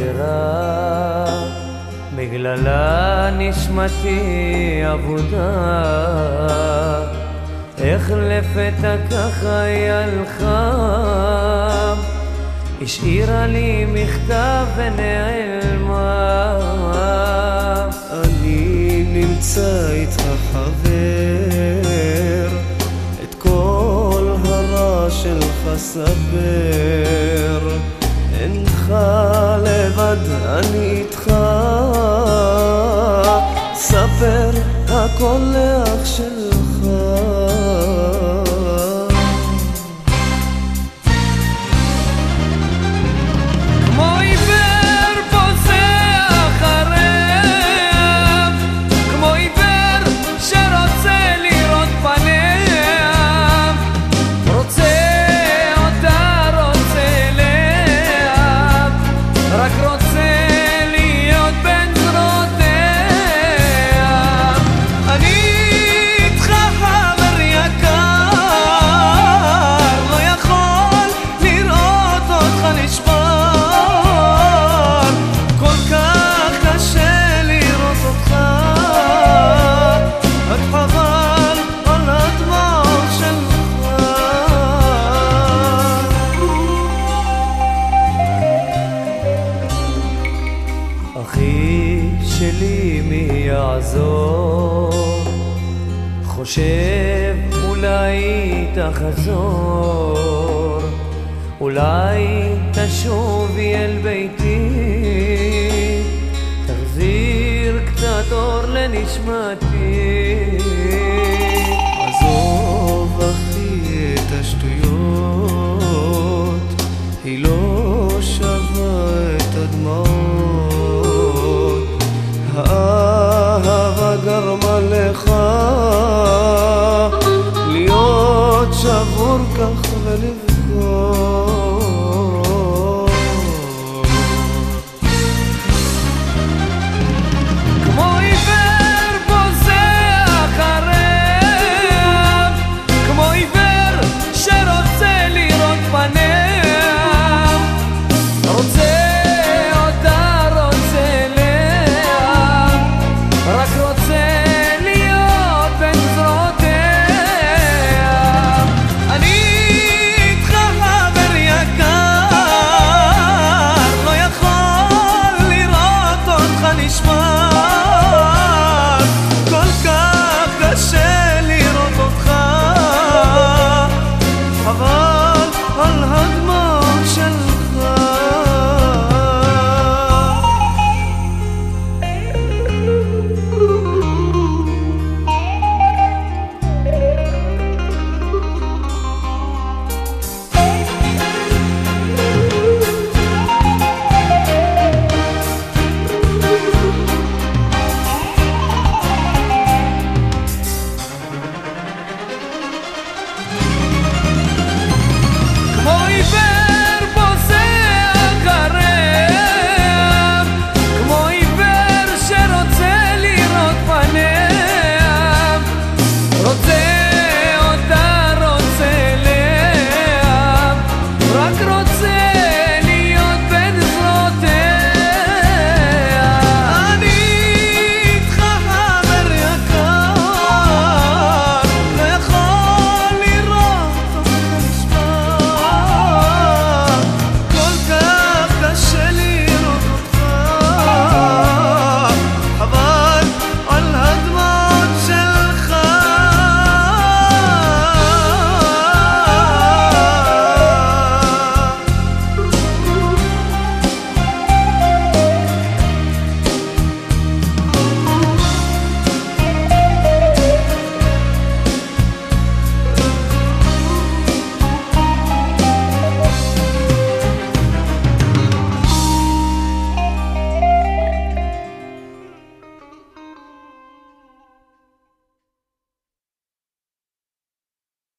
חסרה, בגללה נשמתי אבודה. איך לפתע ככה היא הלכה, השאירה לי מכתב ונעלמה. אני נמצא איתך חבר, את כל הרע שלך סבר. הכל לאח שלך. חושב אולי תחזור, אולי תשובי אל ביתי, תחזיר קצת אור לנשמתי. עזוב אחי את השטויות, היא לא שווה את הדמעות. غورك خلفكم